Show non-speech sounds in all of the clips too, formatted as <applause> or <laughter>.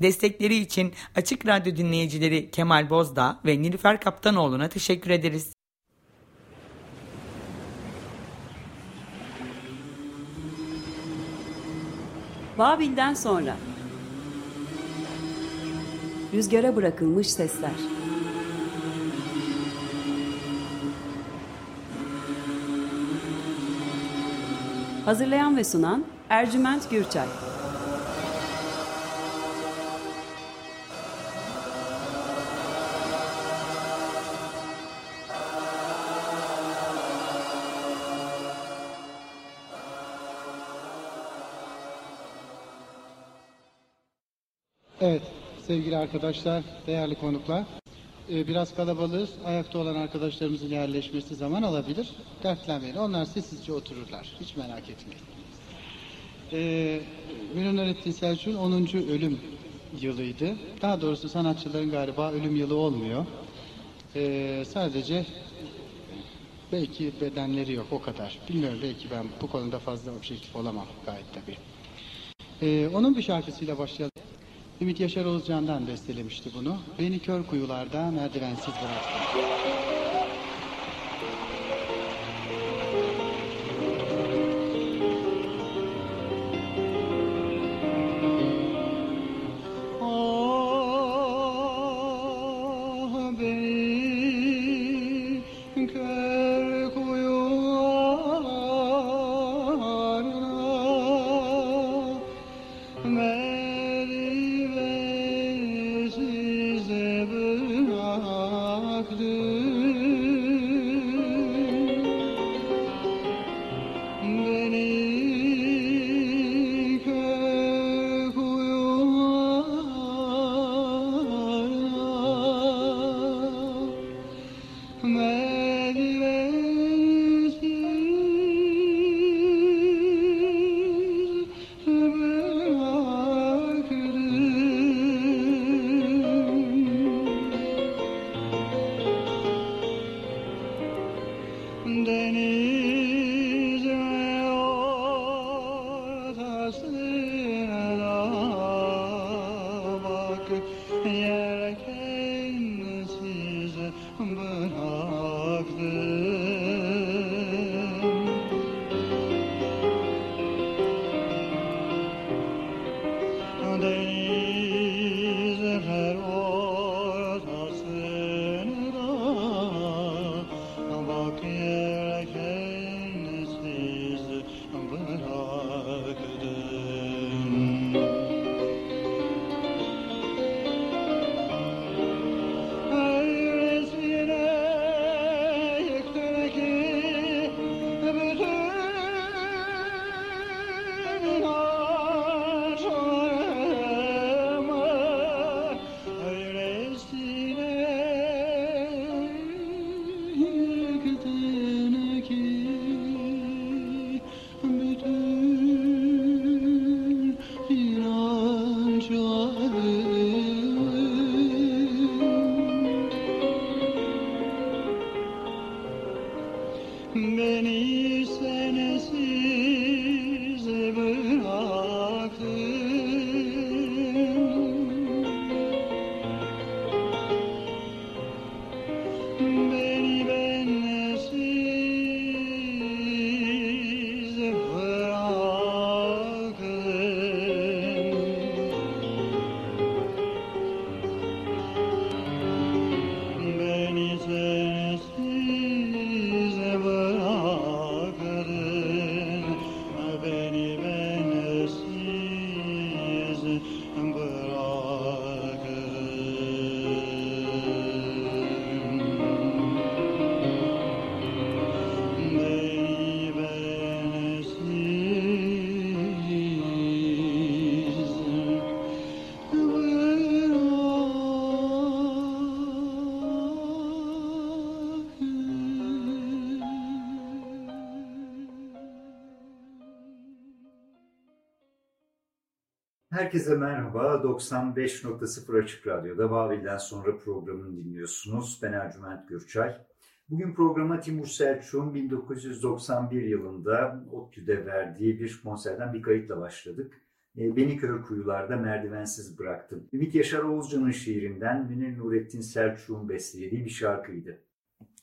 Destekleri için Açık Radyo dinleyicileri Kemal Bozdağ ve Nilüfer Kaptanoğlu'na teşekkür ederiz. Babil'den sonra. Rüzgara bırakılmış sesler. Hazırlayan ve sunan Ercüment Gürçay Evet sevgili arkadaşlar, değerli konuklar. Ee, biraz kalabalığız. Ayakta olan arkadaşlarımızın yerleşmesi zaman alabilir. Dertlenmeyin. Onlar sessizce otururlar. Hiç merak etmeyin. Ee, Münir Nurettin Selçuk'un 10. ölüm yılıydı. Daha doğrusu sanatçıların galiba ölüm yılı olmuyor. Ee, sadece belki bedenleri yok o kadar. Bilmiyorum belki ben bu konuda fazla objektif olamam gayet tabii. Ee, onun bir şarkısıyla başlayalım. Ümit Yaşar Oğuzcan'dan bestelemişti bunu. Beni kör kuyularda merdivensiz bıraktı. Herkese merhaba. 95.0 Açık Radyo'da Babil'den sonra programını dinliyorsunuz. Ben Ercüment Gürçay. Bugün programa Timur Selçuk'un 1991 yılında ODTÜ'de verdiği bir konserden bir kayıtla başladık. e, Beni Kör Kuyularda Merdivensiz Bıraktım. Ümit Yaşar Oğuzcan'ın şiirinden Münir Nurettin Selçuk'un bestelediği bir şarkıydı.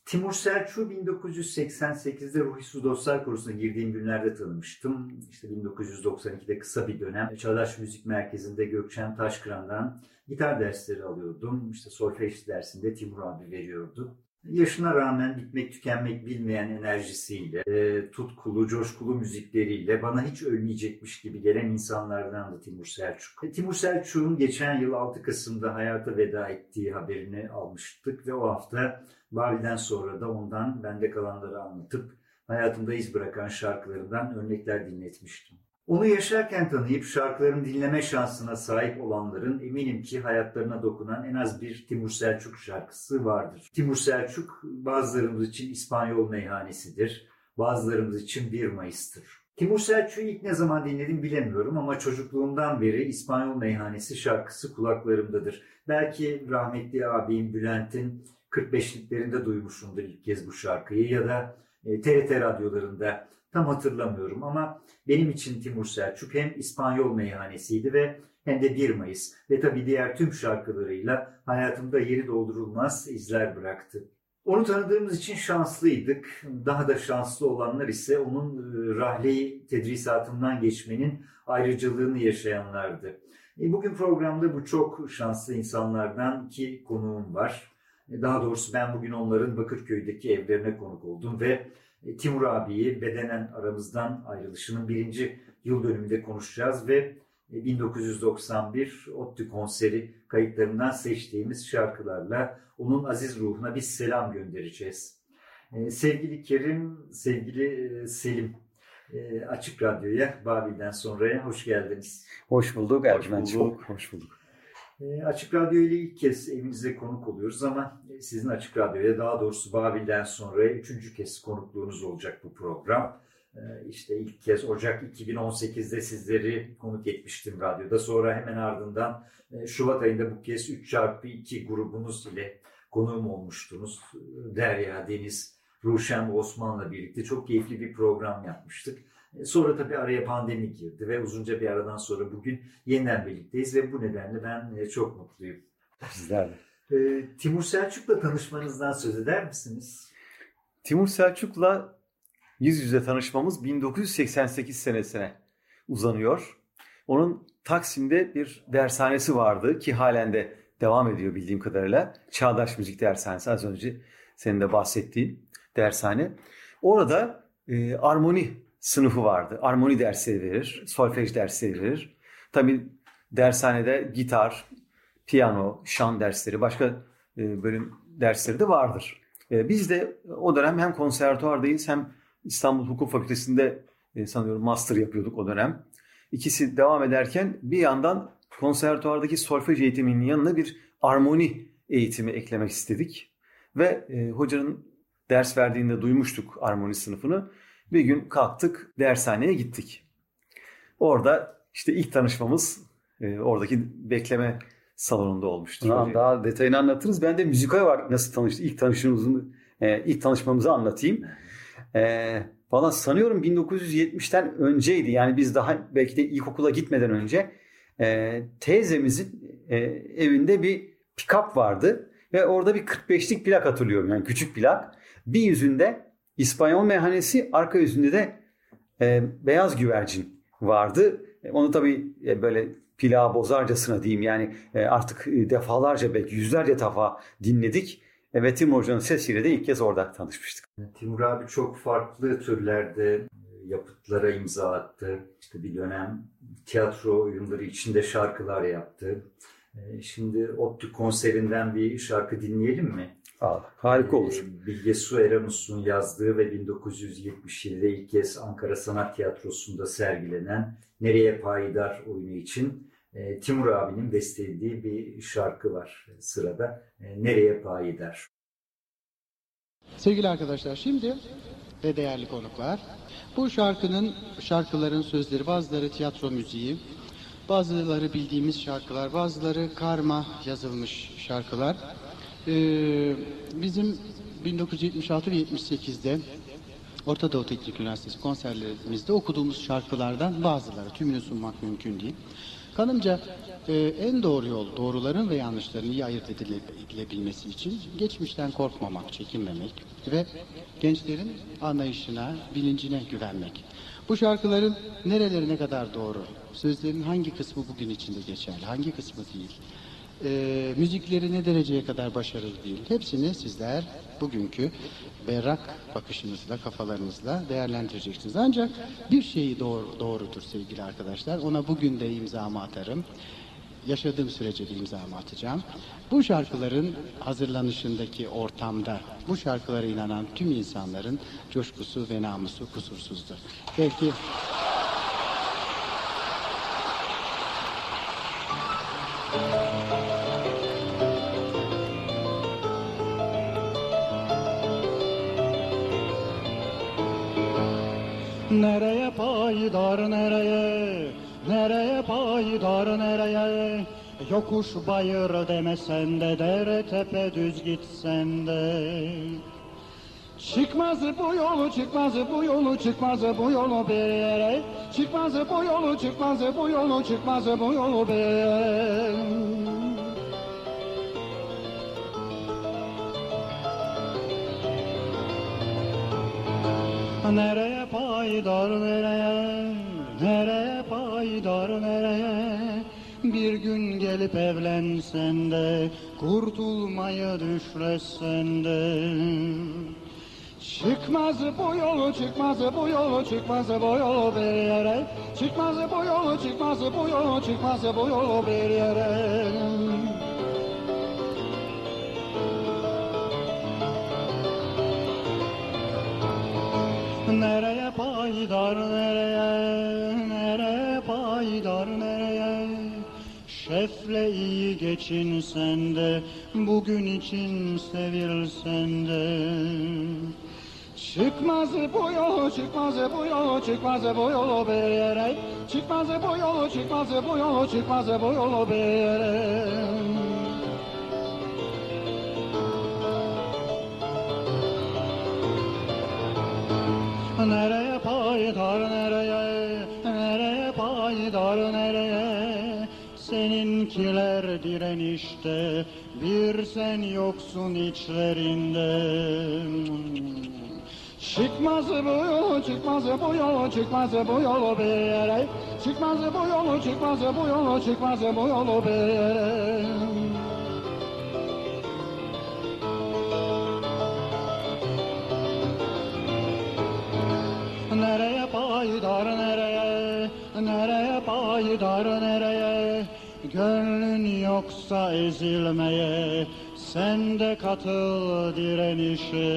Timur Selçuk'u 1988'de Ruhi Su Dostlar Korusu'na girdiğim günlerde tanımıştım. İşte 1992'de kısa bir dönem Çağdaş Müzik Merkezi'nde Gökçen Taşkıran'dan gitar dersleri alıyordum. İşte solfej dersinde Timur abi veriyordu. Yaşına rağmen bitmek tükenmek bilmeyen enerjisiyle, e, tutkulu, coşkulu müzikleriyle bana hiç ölmeyecekmiş gibi gelen insanlardan da Timur Selçuk. E, Timur Selçuk'un geçen yıl 6 Kasım'da hayata veda ettiği haberini almıştık ve o hafta Babil'den sonra da ondan bende kalanları anlatıp hayatımda iz bırakan şarkılarından örnekler dinletmiştim. Onu yaşarken tanıyıp şarkılarını dinleme şansına sahip olanların eminim ki hayatlarına dokunan en az bir Timur Selçuk şarkısı vardır. Timur Selçuk bazılarımız için İspanyol meyhanesidir, bazılarımız için 1 Mayıs'tır. Timur Selçuk'u ilk ne zaman dinledim bilemiyorum ama çocukluğumdan beri İspanyol Meyhanesi şarkısı kulaklarımdadır. Belki rahmetli abim Bülent'in 45'liklerinde duymuşumdur ilk kez bu şarkıyı ya da TRT e, radyolarında tam hatırlamıyorum ama benim için Timur Selçuk hem İspanyol meyhanesiydi ve hem de 1 Mayıs ve tabii diğer tüm şarkılarıyla hayatımda yeri doldurulmaz izler bıraktı. Onu tanıdığımız için şanslıydık. Daha da şanslı olanlar ise onun e, rahleyi tedrisatından geçmenin ayrıcalığını yaşayanlardı. E, bugün programda bu çok şanslı insanlardan ki konuğum var. E, daha doğrusu ben bugün onların Bakırköy'deki evlerine konuk oldum ve Timur abiyi bedenen aramızdan ayrılışının birinci yıl dönümünde konuşacağız ve 1991 e, ODTÜ konseri kayıtlarından seçtiğimiz şarkılarla onun aziz ruhuna bir selam göndereceğiz. Sevgili Kerim, sevgili Selim, Açık Radyo'ya, Babil'den sonraya hoş geldiniz. Hoş bulduk Ercüment. Hoş bulduk. Hoş bulduk. Ee, Açık Radyo ile ilk kez evinize konuk oluyoruz ama e, sizin Açık Radyo'ya daha doğrusu Babil'den sonra üçüncü kez konukluğunuz olacak bu program. Ee, işte ilk kez Ocak 2018'de sizleri konuk etmiştim radyoda. Sonra hemen ardından e, Şubat ayında bu kez 3 çarpı 2 grubunuz ile konuğum olmuştunuz. Derya, Deniz, Ruşen ve Osman'la birlikte çok keyifli bir program yapmıştık. E, sonra tabii araya pandemi girdi ve uzunca bir aradan sonra bugün yeniden birlikteyiz ve bu nedenle ben e, çok mutluyum. Bizler de. Ee, Timur Selçuk'la tanışmanızdan söz eder misiniz? Timur Selçuk'la yüz yüze tanışmamız 1988 senesine uzanıyor. Onun Taksim'de bir dershanesi vardı ki halen de devam ediyor bildiğim kadarıyla. Çağdaş Müzik Dershanesi az önce senin de bahsettiğin dershane. Orada e, armoni sınıfı vardı. Armoni dersleri verir, solfej dersleri verir. Tabii dershanede gitar, piyano, şan dersleri, başka e, bölüm dersleri de vardır. E, biz de o dönem hem konservatuardayız hem İstanbul Hukuk Fakültesi'nde e, sanıyorum master yapıyorduk o dönem. İkisi devam ederken bir yandan konservatuardaki solfej eğitiminin yanına bir armoni eğitimi eklemek istedik. Ve hocanın ders verdiğinde duymuştuk armoni sınıfını. Bir gün kalktık dershaneye gittik. Orada işte ilk tanışmamız e, oradaki bekleme salonunda olmuştu. Tamam, daha detayını anlatırız. Ben de müzikal var nasıl tanıştık ilk tanışmamızı e, ilk tanışmamızı anlatayım. E, Valla sanıyorum 1970'ten önceydi. Yani biz daha belki de ilkokula gitmeden önce e, teyzemizin e, evinde bir pick-up vardı. Ve orada bir 45'lik plak hatırlıyorum. Yani küçük plak. Bir yüzünde İspanyol meyhanesi arka yüzünde de e, beyaz güvercin vardı. E, onu tabii e, böyle plağı bozarcasına diyeyim yani e, artık e, defalarca belki yüzlerce defa dinledik. E, ve Timur Hoca'nın sesiyle de ilk kez orada tanışmıştık. Timur abi çok farklı türlerde e, yapıtlara imza attı. İşte bir dönem tiyatro oyunları içinde şarkılar yaptı. E, şimdi ODTÜ konserinden bir şarkı dinleyelim mi? Aa, harika olur. Ee, Bilge Su Eramus'un yazdığı ve 1977'de ilk kez Ankara Sanat Tiyatrosu'nda sergilenen Nereye Payidar oyunu için e, Timur abinin bestelediği bir şarkı var sırada. E, Nereye Payidar. Sevgili arkadaşlar şimdi ve değerli konuklar bu şarkının şarkıların sözleri bazıları tiyatro müziği bazıları bildiğimiz şarkılar bazıları karma yazılmış şarkılar ee, bizim 1976 ve 78'de Orta Doğu Teknik Üniversitesi konserlerimizde okuduğumuz şarkılardan bazıları. Tümünü sunmak mümkün değil. Kanımca e, en doğru yol doğruların ve yanlışların iyi ayırt edilebilmesi için geçmişten korkmamak, çekinmemek ve gençlerin anlayışına, bilincine güvenmek. Bu şarkıların nereleri ne kadar doğru, sözlerin hangi kısmı bugün içinde geçerli, hangi kısmı değil, e, müzikleri ne dereceye kadar başarılı değil, hepsini sizler bugünkü berrak bakışınızla, kafalarınızla değerlendireceksiniz. Ancak bir şeyi doğru, doğrudur sevgili arkadaşlar, ona bugün de imzamı atarım yaşadığım sürece de imzamı atacağım. Bu şarkıların hazırlanışındaki ortamda bu şarkılara inanan tüm insanların coşkusu ve namusu kusursuzdu. Belki Nereye payidar nereye? Nereye payidar nereye? Yokuş bayır demesen de dere tepe düz gitsen de. Çıkmaz bu yolu çıkmaz bu yolu çıkmaz bu yolu bir yere. Çıkmaz bu yolu çıkmaz bu yolu çıkmaz bu yolu bir yere Nereye paydar nereye? Nereye paydar nereye? Bir gün gelip evlensen de Kurtulmayı düşlesen de. Çıkmaz bu yolu çıkmaz bu yolu çıkmaz bu yolu bir yere. Çıkmaz bu yolu çıkmaz bu yolu çıkmaz bu yolu bir yere Nereye paydar nereye, nereye paydar nereye? Şefle iyi geçinsen de, bugün için sevilsen de. Çıkmaz bu yolu, çıkmaz bu yolu, çıkmaz bu yolu bir Çıkmaz bu yolu, çıkmaz bu yolu, çıkmaz bu yolu bir Nereye paydar nereye, nereye paydar nereye? Seninkiler direnişte, bir sen yoksun içlerinde. Çıkmaz bu yolu, çıkmaz bu yolu, çıkmaz bu yolu bir yere. Çıkmaz bu yolu, çıkmaz bu yolu, çıkmaz bu yolu bir yere paydar nereye? Gönlün yoksa ezilmeye, sen de katıl direnişe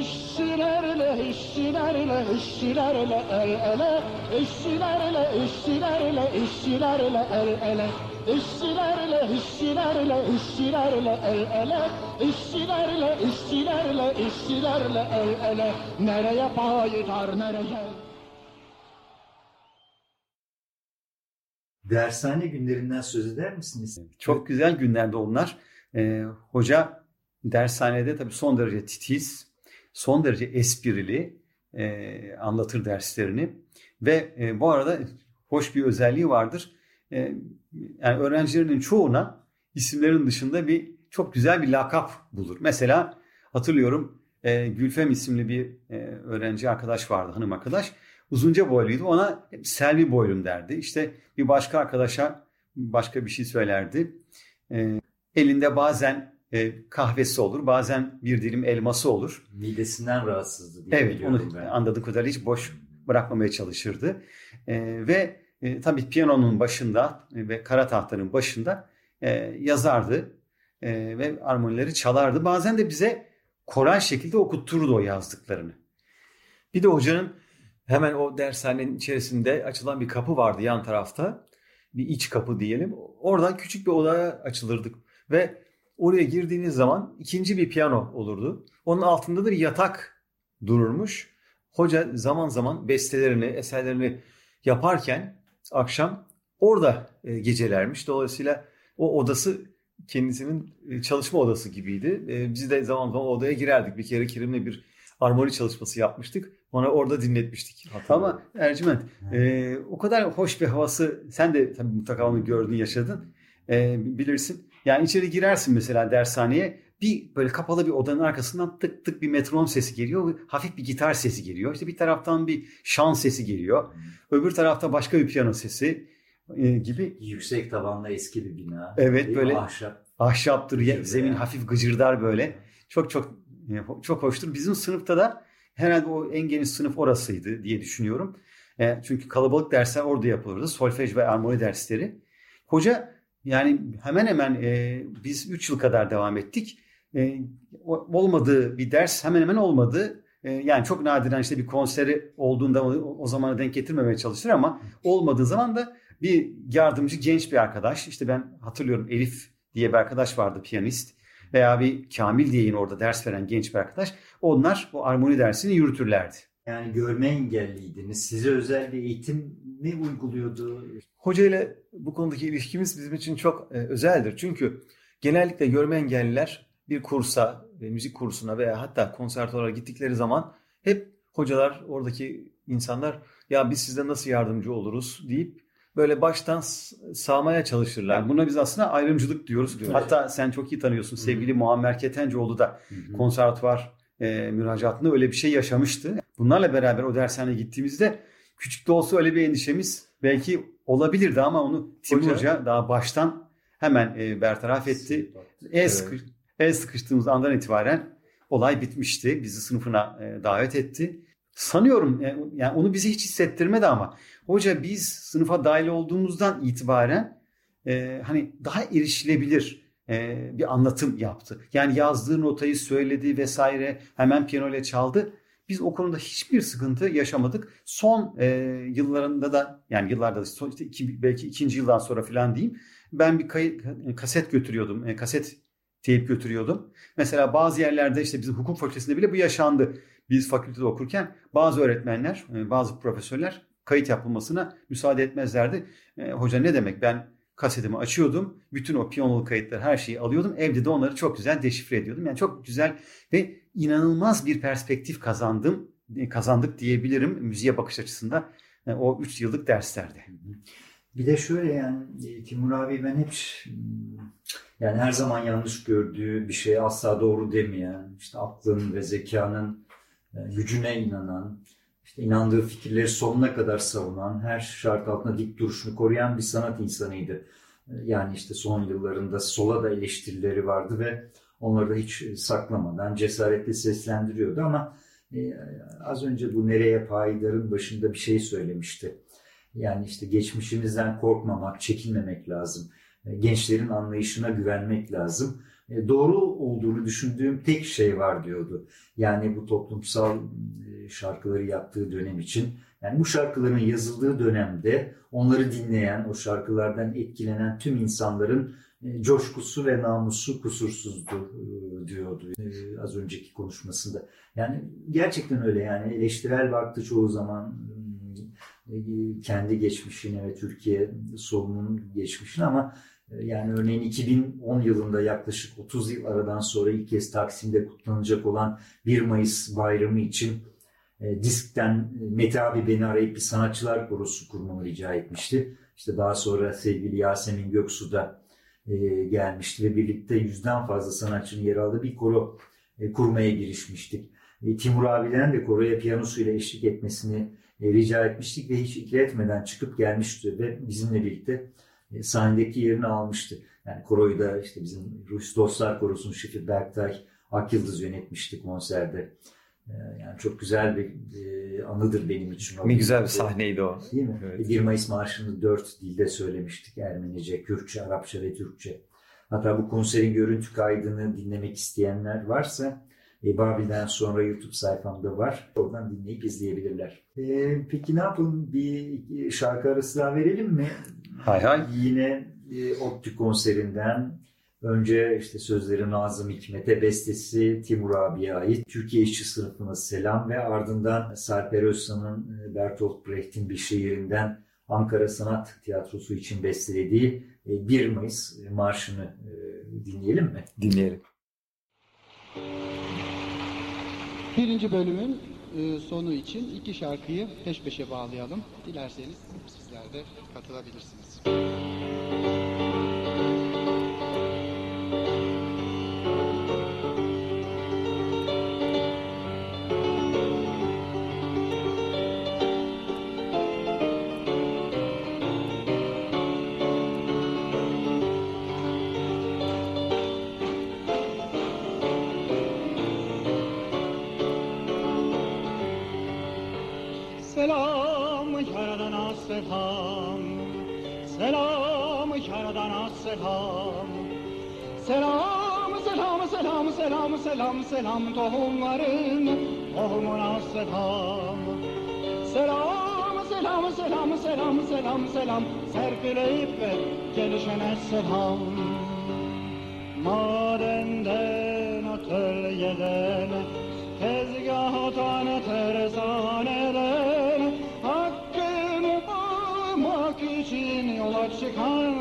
İşçilerle, işçilerle, işçilerle el ele. İşçilerle, işçilerle, işçilerle el ele. İşçilerle, işçilerle, işçilerle el ele. İşçilerle, işçilerle, işçilerle el ele. Nereye payidar nereye Dershane günlerinden söz eder misiniz? Çok güzel günlerde onlar. Ee, hoca dershanede tabii son derece titiz, son derece esprili e, anlatır derslerini. Ve e, bu arada hoş bir özelliği vardır. E, yani öğrencilerinin çoğuna isimlerin dışında bir çok güzel bir lakap bulur. Mesela hatırlıyorum e, Gülfem isimli bir e, öğrenci arkadaş vardı, hanım arkadaş. Uzunca boyluydu. Ona Selvi boylum derdi. İşte bir başka arkadaşa başka bir şey söylerdi. E, elinde bazen e, kahvesi olur, bazen bir dilim elması olur. Midesinden rahatsızdı diye Evet, onu ben. anladığı kadarıyla hiç boş bırakmamaya çalışırdı. E, ve e, tabii piyanonun başında ve kara tahtanın başında e, yazardı e, ve armonileri çalardı. Bazen de bize koral şekilde okutturdu o yazdıklarını. Bir de hocanın hemen o dershanenin içerisinde açılan bir kapı vardı yan tarafta. Bir iç kapı diyelim. Oradan küçük bir odaya açılırdık ve oraya girdiğiniz zaman ikinci bir piyano olurdu. Onun altında da bir yatak dururmuş. Hoca zaman zaman bestelerini, eserlerini yaparken akşam orada e, gecelermiş. Dolayısıyla o odası kendisinin e, çalışma odası gibiydi. E, biz de zaman zaman odaya girerdik. Bir kere Kerim'le bir armoni çalışması yapmıştık. Ona orada dinletmiştik. Ama Ercüment e, o kadar hoş bir havası sen de tabii mutlaka onu gördün yaşadın e, bilirsin. Yani içeri girersin mesela dershaneye bir böyle kapalı bir odanın arkasından tık tık bir metronom sesi geliyor. Hafif bir gitar sesi geliyor. İşte bir taraftan bir şan sesi geliyor. Öbür tarafta başka bir piyano sesi e, gibi. Yüksek tavanlı eski bir bina. Evet böyle ahşap. ahşaptır. Gıcırdı Zemin yani. hafif gıcırdar böyle. Çok çok çok hoştur. Bizim sınıfta da herhalde o en geniş sınıf orasıydı diye düşünüyorum. E, çünkü kalabalık dersler orada yapılırdı. Solfej ve armoni dersleri. Hoca yani hemen hemen e, biz 3 yıl kadar devam ettik. E, olmadığı bir ders hemen hemen olmadı. E, yani çok nadiren işte bir konseri olduğunda o, o zamana denk getirmemeye çalışır ama olmadığı zaman da bir yardımcı genç bir arkadaş işte ben hatırlıyorum Elif diye bir arkadaş vardı piyanist veya bir Kamil diye yine orada ders veren genç bir arkadaş. Onlar o armoni dersini yürütürlerdi. Yani görme engelliydiniz. Size özel bir eğitim mi uyguluyordu? Hoca ile bu konudaki ilişkimiz bizim için çok e, özeldir. Çünkü genellikle görme engelliler bir kursa, e, müzik kursuna veya hatta konservatuara gittikleri zaman hep hocalar, oradaki insanlar ya biz size nasıl yardımcı oluruz deyip böyle baştan sağmaya çalışırlar. Buna biz aslında ayrımcılık diyoruz. Evet. Hatta sen çok iyi tanıyorsun. Sevgili Muammer Ketencoğlu da konservatuvar e, müracaatında öyle bir şey yaşamıştı. Bunlarla beraber o dershaneye gittiğimizde küçük de olsa öyle bir endişemiz belki olabilirdi ama onu Timur Hoca- daha baştan hemen e, bertaraf etti. El, Evet. sıkı- el sıkıştığımız andan itibaren olay bitmişti. Bizi sınıfına e, davet etti. Sanıyorum e, yani onu bize hiç hissettirmedi ama hoca biz sınıfa dahil olduğumuzdan itibaren e, hani daha erişilebilir e, bir anlatım yaptı. Yani yazdığı notayı söyledi vesaire hemen piyano ile çaldı. Biz o konuda hiçbir sıkıntı yaşamadık. Son e, yıllarında da yani yıllarda da son, işte iki, belki ikinci yıldan sonra falan diyeyim. Ben bir kayıt, kaset götürüyordum. e, kaset teyip götürüyordum. Mesela bazı yerlerde işte bizim hukuk fakültesinde bile bu yaşandı. Biz fakültede okurken bazı öğretmenler, e, bazı profesörler kayıt yapılmasına müsaade etmezlerdi. E, hoca ne demek ben kasetimi açıyordum. Bütün o piyanolu kayıtları her şeyi alıyordum. Evde de onları çok güzel deşifre ediyordum. Yani çok güzel ve inanılmaz bir perspektif kazandım. e, Kazandık diyebilirim müziğe bakış açısında e, o 3 yıllık derslerde. Bir de şöyle yani Timur abi ben hep yani her zaman yanlış gördüğü bir şey asla doğru demeyen, işte aklın ve zekanın e, gücüne inanan, işte inandığı fikirleri sonuna kadar savunan, her şart altında dik duruşunu koruyan bir sanat insanıydı. E, Yani işte son yıllarında sola da eleştirileri vardı ve onları da hiç e, saklamadan cesaretle seslendiriyordu ama e, az önce bu nereye payidarın başında bir şey söylemişti. Yani işte geçmişimizden korkmamak, çekinmemek lazım. E, Gençlerin anlayışına güvenmek lazım. E, Doğru olduğunu düşündüğüm tek şey var diyordu. Yani bu toplumsal e, şarkıları yaptığı dönem için. Yani bu şarkıların yazıldığı dönemde onları dinleyen, o şarkılardan etkilenen tüm insanların e, coşkusu ve namusu kusursuzdu diyordu az önceki konuşmasında. Yani gerçekten öyle yani eleştirel baktı çoğu zaman e, kendi geçmişine ve Türkiye solunun geçmişine ama yani örneğin 2010 yılında yaklaşık 30 yıl aradan sonra ilk kez Taksim'de kutlanacak olan 1 Mayıs bayramı için e, diskten e, Mete abi beni arayıp bir sanatçılar korosu kurmamı rica etmişti. İşte daha sonra sevgili Yasemin Göksu da e, gelmişti ve birlikte yüzden fazla sanatçının yer aldığı bir koro kurmaya girişmiştik. Timur abiden de koroya piyanosuyla eşlik etmesini rica etmiştik ve hiç ikna etmeden çıkıp gelmişti ve bizimle birlikte sahnedeki yerini almıştı. Yani koroyu da işte bizim Rus Dostlar Korosu'nun şefi Berktay Akyıldız yönetmişti konserde. E, Yani çok güzel bir e, anıdır benim için. Ne güzel bir sahneydi o. Değil mi? Evet. 1 Mayıs Marşı'nı dört dilde söylemiştik. Ermenice, Kürtçe, Arapça ve Türkçe. Hatta bu konserin görüntü kaydını dinlemek isteyenler varsa e, Babil'den sonra YouTube sayfamda var. Oradan dinleyip izleyebilirler. E, peki ne yapalım? Bir şarkı arası daha verelim mi? Hay hay. Yine e, Optik konserinden önce işte sözleri Nazım Hikmet'e, bestesi Timur abiye ait Türkiye İşçi sınıfına selam ve ardından Sarper Özsan'ın e, Bertolt Brecht'in bir şiirinden Ankara Sanat Tiyatrosu için bestelediği e, 1 Mayıs marşını e, dinleyelim mi? Dinleyelim. Birinci bölümün e, sonu için iki şarkıyı peş peşe bağlayalım. Dilerseniz sizler de katılabilirsiniz. Yaradana selam Selam yaradana selam. Selam selam selam selam selam selam tohumların tohumuna selam. Selam selam selam selam selam selam serpileyip gelişene selam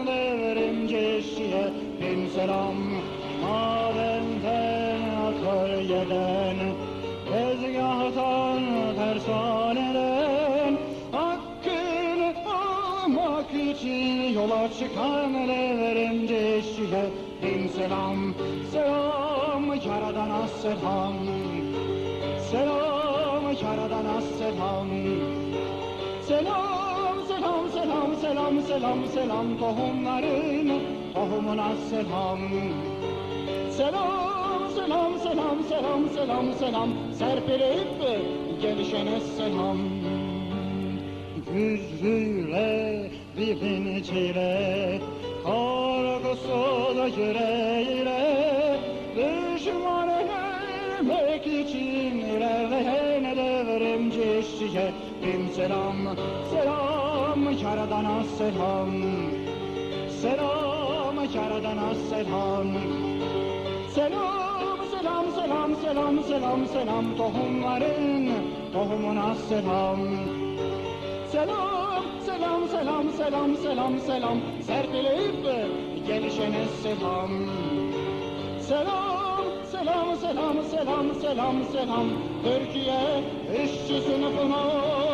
devrimci işçiye bin selam. Madenden atölyeden Tezgahtan tersaneden Hakkını almak için yola çıkan devrimci işçiye bin selam. Yaradana selam Selam yaradana Selam selam selam selam selam selam tohumların tohumuna selam. Selam selam selam selam selam selam serpilip gelişene selam. Güzüyle bilinciyle korkusuz yüreğiyle düşman ölmek için ilerleyen devrimci işçiye bin selam selam yaradana selam. Selam yaradana selam. Selam selam selam selam selam selam tohumların tohumuna selam. Selam selam selam selam selam selam serpilip gelişene selam. Selam selam selam selam selam selam. Türkiye işçi sınıfına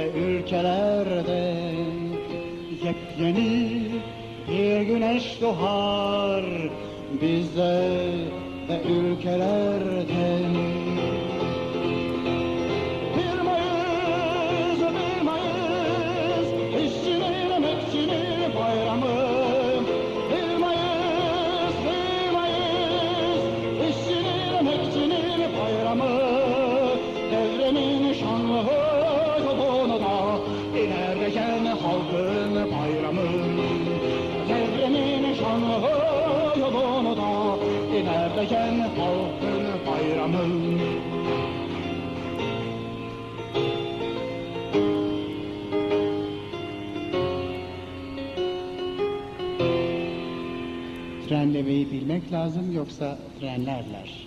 ve ülkelerde. Yepyeni bir güneş doğar bizde ve ülkelerde. Bilmek lazım yoksa trenlerler.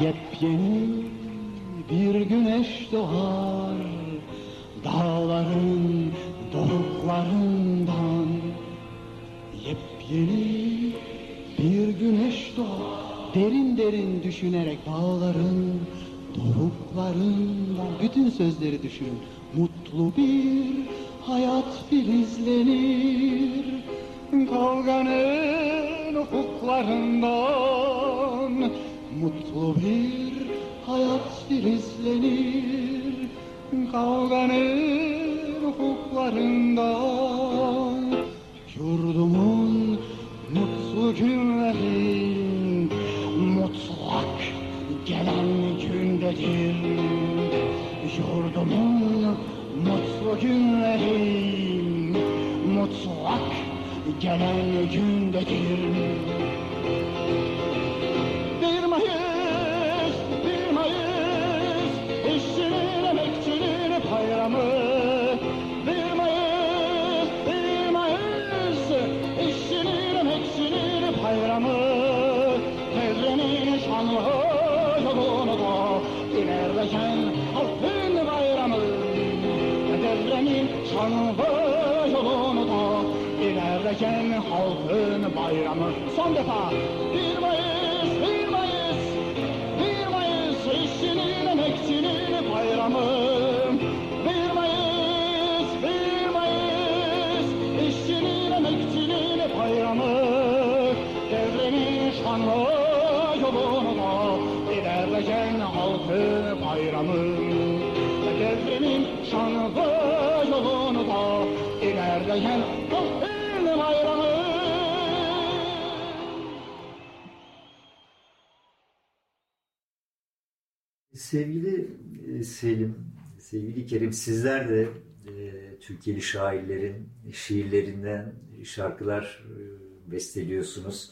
Yepyeni bir güneş doğar dağların doruklarından. Yepyeni bir güneş Derin derin düşünerek dağların, doruklarından bütün sözleri düşünün. Mutlu bir hayat filizlenir. Kavganın ufuklarından mutlu bir hayat filizlenir. Kavganın ufuklarından Yurdumun mutlu günleri mutlak gelen gündedir. Yurdumun mutlu günleri mutlak gelen gündedir. Bir Mayıs, bir Mayıs, işçinin emekçinin bayramı. Bir Mayıs, bir Mayıs, işçinin emekçinin bayramı. Devrenin şanlı yolunu da ilerleyen halkın bayramı. Devrenin şanlı ilerleyen halkın bayramı. Son defa Sevgili e, Selim, sevgili Kerim sizler de e, Türkiye'li şairlerin şiirlerinden şarkılar e, besteliyorsunuz.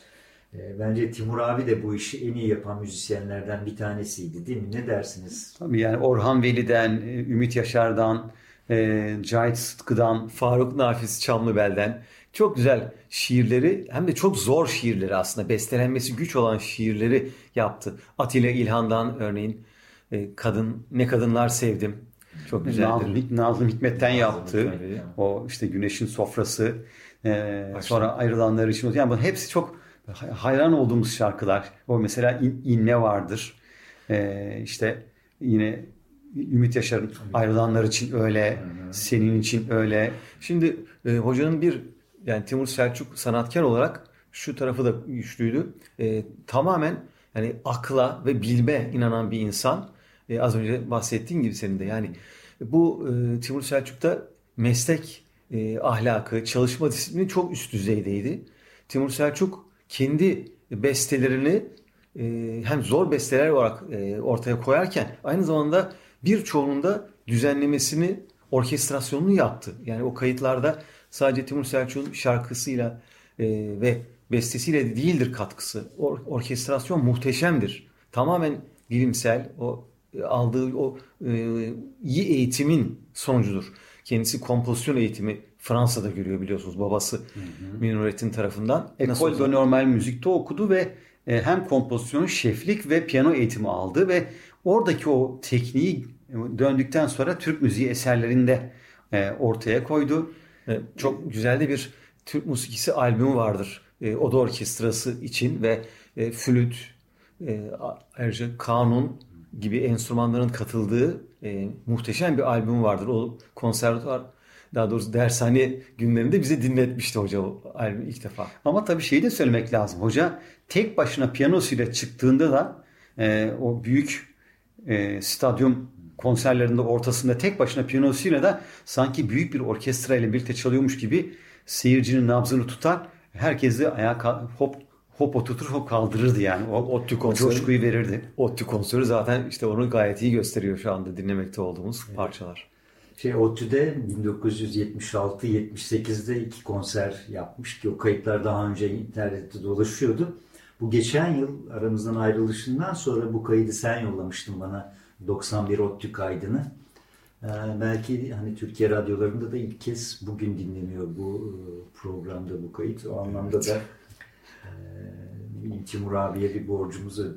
E, bence Timur abi de bu işi en iyi yapan müzisyenlerden bir tanesiydi değil mi? Ne dersiniz? Tabii yani Orhan Veli'den, e, Ümit Yaşar'dan, e, Cahit Sıtkı'dan, Faruk Nafiz Çamlıbel'den çok güzel şiirleri hem de çok zor şiirleri aslında bestelenmesi güç olan şiirleri yaptı. Atilla İlhan'dan örneğin e, Kadın Ne Kadınlar Sevdim. Çok güzeldir. Nazım, Nazım Hikmet'ten yaptı. Hikmet, O işte Güneşin Sofrası. e, sonra ayrılanlar için. Yani bunun hepsi çok hayran olduğumuz şarkılar. O mesela İn- İnne vardır. E, işte yine Ümit Yaşar'ın ayrılanlar için öyle, senin için öyle. Şimdi e, hocanın bir yani Timur Selçuk sanatkar olarak şu tarafı da güçlüydü. E, tamamen yani akla ve bilme inanan bir insan. E, az önce bahsettiğin gibi senin de yani bu e, Timur Selçuk'ta meslek e, ahlakı, çalışma disiplini çok üst düzeydeydi. Timur Selçuk kendi bestelerini e, hem zor besteler olarak e, ortaya koyarken aynı zamanda birçoğunun da düzenlemesini, orkestrasyonunu yaptı. Yani o kayıtlarda sadece Timur Selçuk'un şarkısıyla e, ve bestesiyle de değildir katkısı. Or- orkestrasyon muhteşemdir. Tamamen bilimsel, o aldığı o e, iyi eğitimin sonucudur. Kendisi kompozisyon eğitimi Fransa'da görüyor biliyorsunuz babası Münir Nurettin tarafından. Olsa- de Normal Müzik'te okudu ve e, hem kompozisyon, şeflik ve piyano eğitimi aldı ve oradaki o tekniği e, döndükten sonra Türk müziği eserlerinde e, ortaya koydu. E, Çok güzel de bir Türk musikisi albümü vardır. E, Oda orkestrası için ve e, flüt, e, ayrıca kanun gibi enstrümanların katıldığı e, muhteşem bir albüm vardır. O konservatuar daha doğrusu dershane günlerinde bize dinletmişti hoca o albümü ilk defa. Ama tabii şeyi de söylemek lazım. Hoca tek başına piyanosuyla çıktığında da e, o büyük e, stadyum konserlerinde ortasında tek başına piyanosuyla da sanki büyük bir orkestra ile birlikte çalıyormuş gibi seyircinin nabzını tutar. Herkes de ayağa hop hop oturtur hop kaldırırdı yani. O, O tür o konser- coşkuyu verirdi. ODTÜ konseri zaten işte onu gayet iyi gösteriyor şu anda dinlemekte olduğumuz parçalar. Şey ODTÜ'de 1976-78'de iki konser yapmış ki o kayıtlar daha önce internette dolaşıyordu. Bu geçen yıl aramızdan ayrılışından sonra bu kaydı sen yollamıştın bana 91 ODTÜ kaydını. Ee, belki hani Türkiye radyolarında da ilk kez bugün dinleniyor bu e, programda bu kayıt. O anlamda da e, Timur abiye bir borcumuzu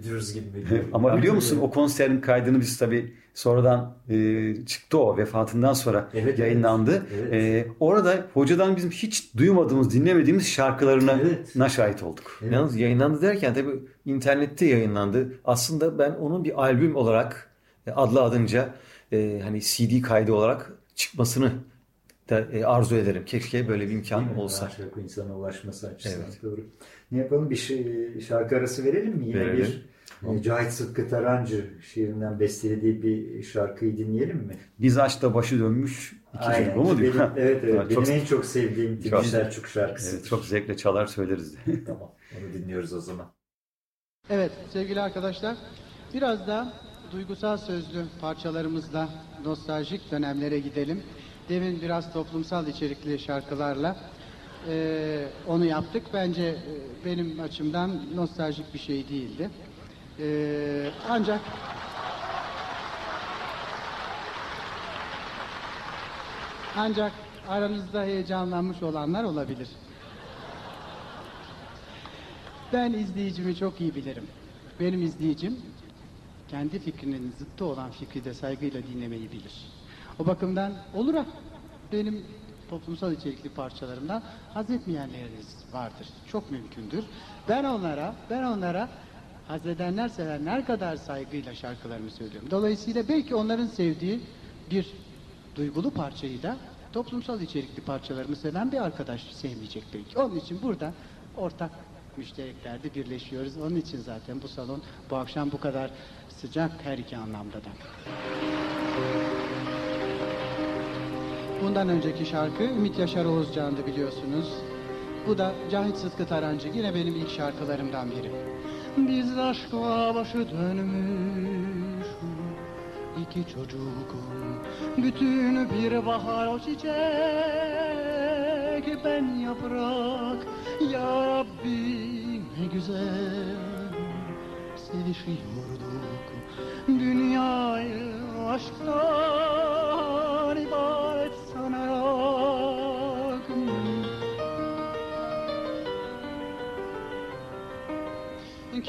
ödüyoruz gibi. Ama biliyor musun o konserin kaydını biz tabii sonradan e, çıktı o vefatından sonra Evet, yayınlandı. evet. E, orada hocadan bizim hiç duymadığımız, dinlemediğimiz şarkılarına Evet. şahit olduk. Evet. Yalnız yayınlandı derken tabii internette yayınlandı. Aslında ben onun bir albüm olarak e, adlı adınca e, hani CD kaydı olarak çıkmasını da e, arzu ederim. Keşke böyle bir imkan Değil mi? olsa. Daha çok insana ulaşması açısından Evet. doğru. Ne yapalım? Bir şey, şarkı arası verelim mi? Yine Verelim. bir e, Cahit Sıtkı Tarancı şiirinden bestelediği bir şarkıyı dinleyelim mi? Biz açta başı dönmüş iki çocuk o mu diyor? Benim, <laughs> evet evet. Ha, Benim çok- en çok sevdiğim Timur Çok- Selçuk şarkısı. Evet, çok zevkle çalar söyleriz. <laughs> <laughs> Tamam. Onu dinliyoruz o zaman. Evet sevgili arkadaşlar biraz da duygusal sözlü parçalarımızla nostaljik dönemlere gidelim. Demin biraz toplumsal içerikli şarkılarla eee, onu yaptık. Bence e, benim açımdan nostaljik bir şey değildi. Eee, ancak ancak aranızda heyecanlanmış olanlar olabilir. Ben izleyicimi çok iyi bilirim. Benim izleyicim kendi fikrinin zıttı olan fikri de saygıyla dinlemeyi bilir. O bakımdan olur ha benim toplumsal içerikli parçalarımdan haz etmeyenleriniz vardır. Çok mümkündür. Ben onlara, ben onlara haz edenler sevenler kadar saygıyla şarkılarımı söylüyorum. Dolayısıyla belki onların sevdiği bir duygulu parçayı da toplumsal içerikli parçalarımı seven bir arkadaş sevmeyecek belki. Onun için burada ortak müştereklerde birleşiyoruz. Onun için zaten bu salon bu akşam bu kadar sıcak her iki anlamda da. Bundan önceki şarkı Ümit Yaşar Oğuzcan'dı biliyorsunuz. Bu da Cahit Sıtkı Tarancı. Yine benim ilk şarkılarımdan biri. Biz aşkla başı dönmüş iki çocukum Bütün bir bahar o çiçek Ben yaprak Ya Rabbi ne güzel Sevişiyorduk Dünyayı aşktan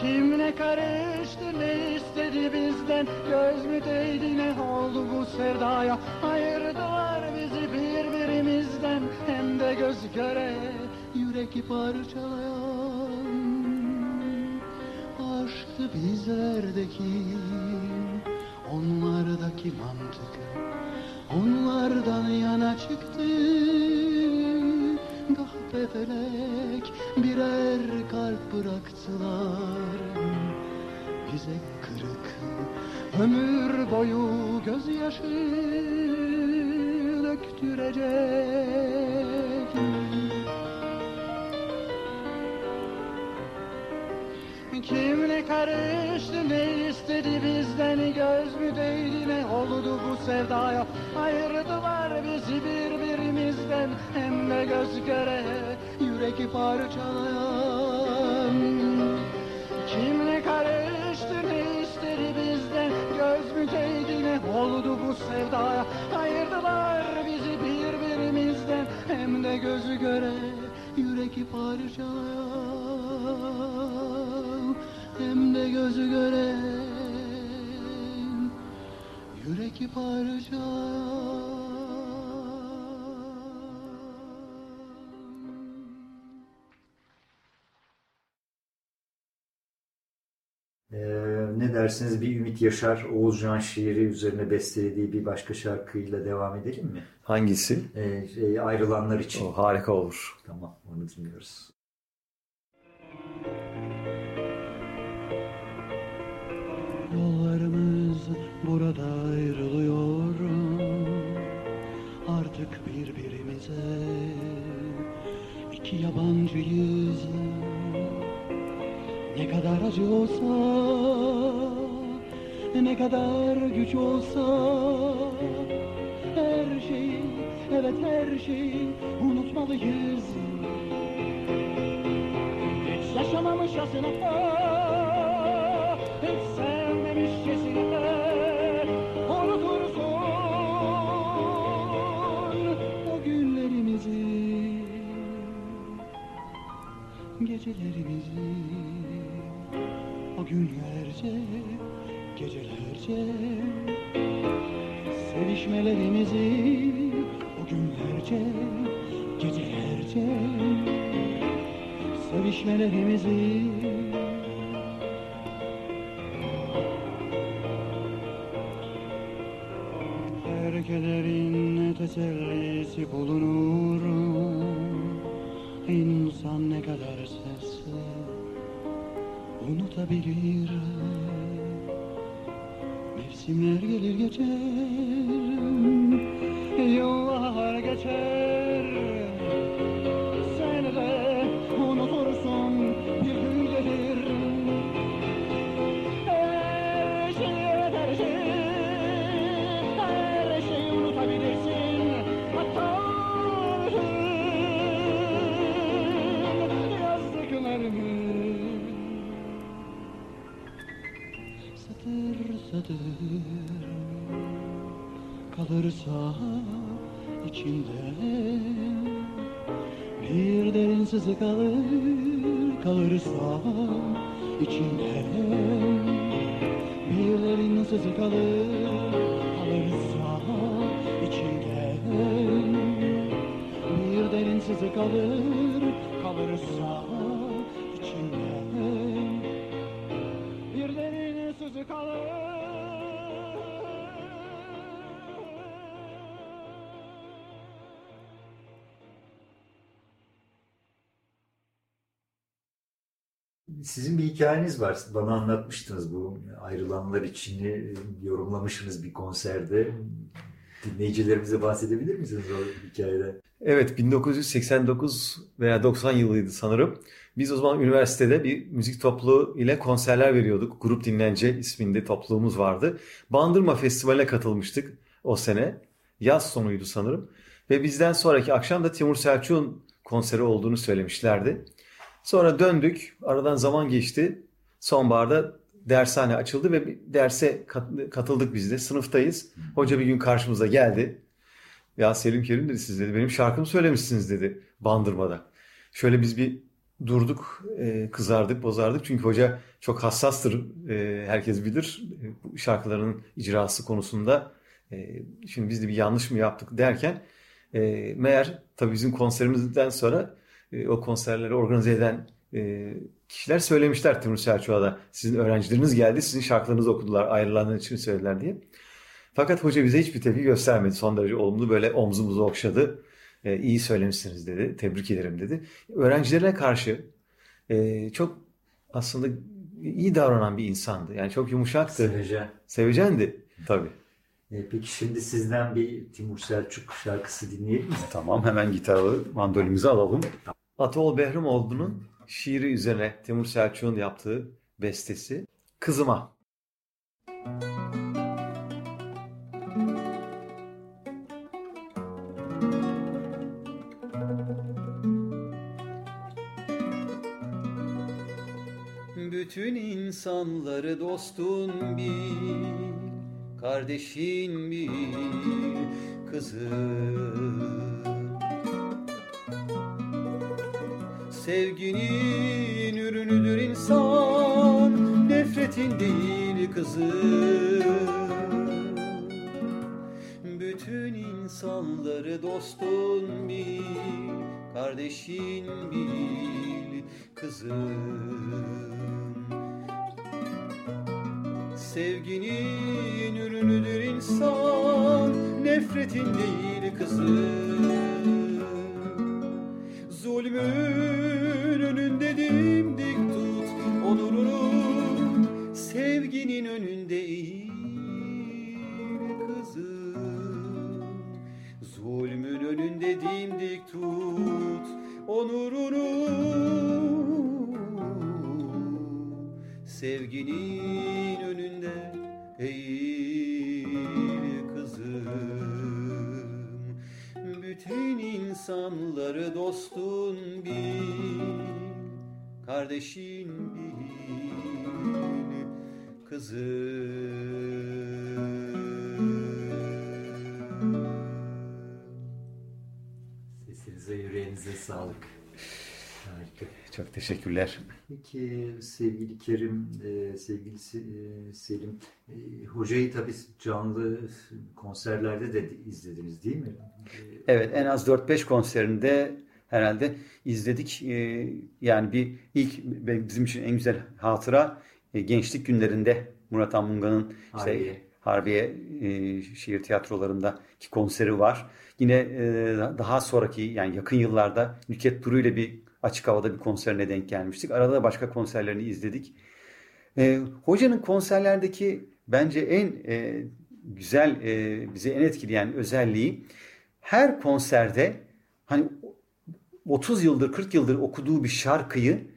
Kim ne karıştı ne istedi bizden? Göz mü değdi ne oldu bu sevdaya? Ayırdılar bizi birbirimizden. Hem de göz göre yürek parçalayan Aşktı bizlerdeki Onlardaki mantık. Onlardan yana çıktı Kahpe felek birer kalp bıraktılar. Bize kırık ömür boyu gözyaşı döktürecek Kim ne karıştı ne istedi bizden? Göz mü değdi ne oldu bu sevdaya? Ayırdılar bizi birbirimizden Hem de göz göre yürek parçalayan. Kim ne karıştı ne istedi bizden? Göz mü değdi ne oldu bu sevdaya? Ayırdılar bizi birbirimizden Hem de gözü göre yürek parçalayan Hem de gözü göre yürek parçalayan Ee, ne dersiniz bir Ümit Yaşar Oğuzcan şiiri üzerine bestelediği bir başka şarkıyla devam edelim mi? Hangisi? Ee, şey, ayrılanlar için. O harika olur. Tamam onu dinliyoruz. Yollarımız burada ayrılıyor. Artık birbirimize iki yabancıyız. Ne kadar acı olsa Ne kadar güç olsa Her şeyi, evet her şeyi unutmalıyız. Hiç yaşamamışçasına gecelerimizi O günlerce gecelerce. Sevişmelerimizi o günlerce gecelerce. Sevişmelerimizi. Her kederin tesellisi bulunur İnsan ne kadar sevse unutabilir Mevsimler gelir geçer Sizin bir hikayeniz var. Bana anlatmıştınız bu ayrılanlar içini yorumlamışsınız bir konserde. Dinleyicilerimize bahsedebilir misiniz o hikayede? Evet 1989 veya 90 yılıydı sanırım. Biz o zaman üniversitede bir müzik topluluğu ile konserler veriyorduk. Grup Dinlence isminde topluluğumuz vardı. Bandırma Festivali'ne katılmıştık o sene. Yaz sonuydu sanırım. Ve bizden sonraki akşam da Timur Selçuk'un konseri olduğunu söylemişlerdi. Sonra döndük. Aradan zaman geçti. Sonbaharda dershane açıldı ve derse kat- katıldık biz de. Sınıftayız. Hoca bir gün karşımıza geldi. Ya Selim Kerim dedi siz dedi benim şarkımı söylemişsiniz dedi Bandırma'da. Şöyle biz bir durduk, e, kızardık, bozardık. Çünkü hoca çok hassastır, e, herkes bilir. E, bu şarkıların icrası konusunda. Şimdi biz de bir yanlış mı yaptık derken meğer tabii bizim konserimizden sonra e, o konserleri organize eden e, kişiler söylemişler Timur Selçuk'a da. Sizin öğrencileriniz geldi, sizin şarkılarınızı okudular, ayrılanlar için söylediler diye. Fakat hoca bize hiçbir tepki göstermedi. Son derece olumlu böyle omzumuzu okşadı. E, iyi söylemişsiniz dedi. Tebrik ederim dedi. Öğrencilerine karşı e, çok aslında iyi davranan bir insandı. Yani çok yumuşaktı. Seveceğim. Sevecendi tabii. E, peki şimdi sizden bir Timur Selçuk şarkısı dinleyelim mi? Tamam hemen gitarı mandolimizi alalım. Atol Behrimoğlu'nun şiiri üzerine Timur Selçuk'un yaptığı bestesi Kızıma. Bütün insanları dostun bil, kardeşin bil, kızım. Sevginin ürünüdür insan, nefretin değil kızım. Bütün insanları dostun bil, kardeşin bil, kızım. Sevginin ürünüdür insan, nefretin değil kızım. Sağlık. Harika. Çok teşekkürler. Peki sevgili Kerim, e, sevgili Se- e, Selim, e, hocayı tabii canlı konserlerde de izlediniz değil mi? E, Evet en az 4-5 konserinde herhalde izledik. Ee, yani bir ilk bizim için en güzel hatıra e, gençlik günlerinde Murat Anmunga'nın işte Harbiye. E, şehir tiyatrolarındaki konseri var. Yine e, daha sonraki yani yakın yıllarda Nükhet Duru ile bir açık havada bir konserine denk gelmiştik. Arada da başka konserlerini izledik. E, hocanın konserlerdeki bence en e, güzel, e, bizi en etkileyen özelliği her konserde hani 30 yıldır, 40 yıldır okuduğu bir şarkıyı